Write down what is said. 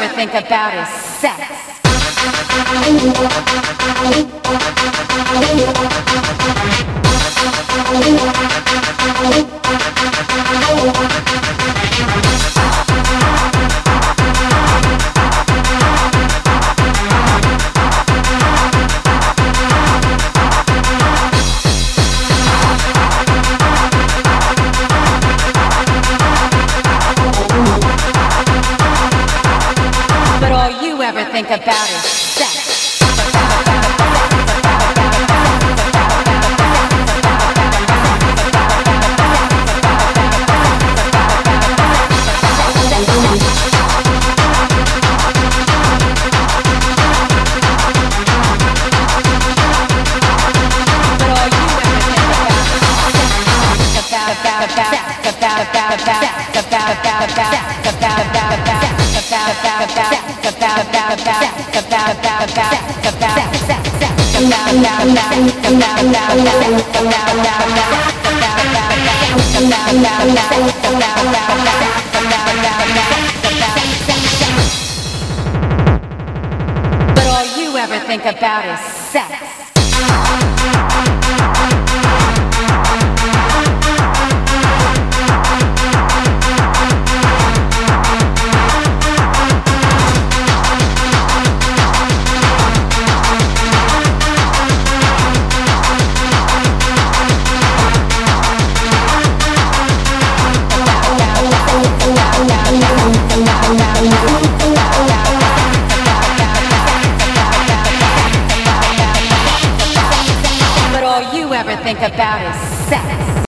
ever think about is sex. but all you ever think about is sex. about about about about about about about about but all you ever think about is sex. think about is sex.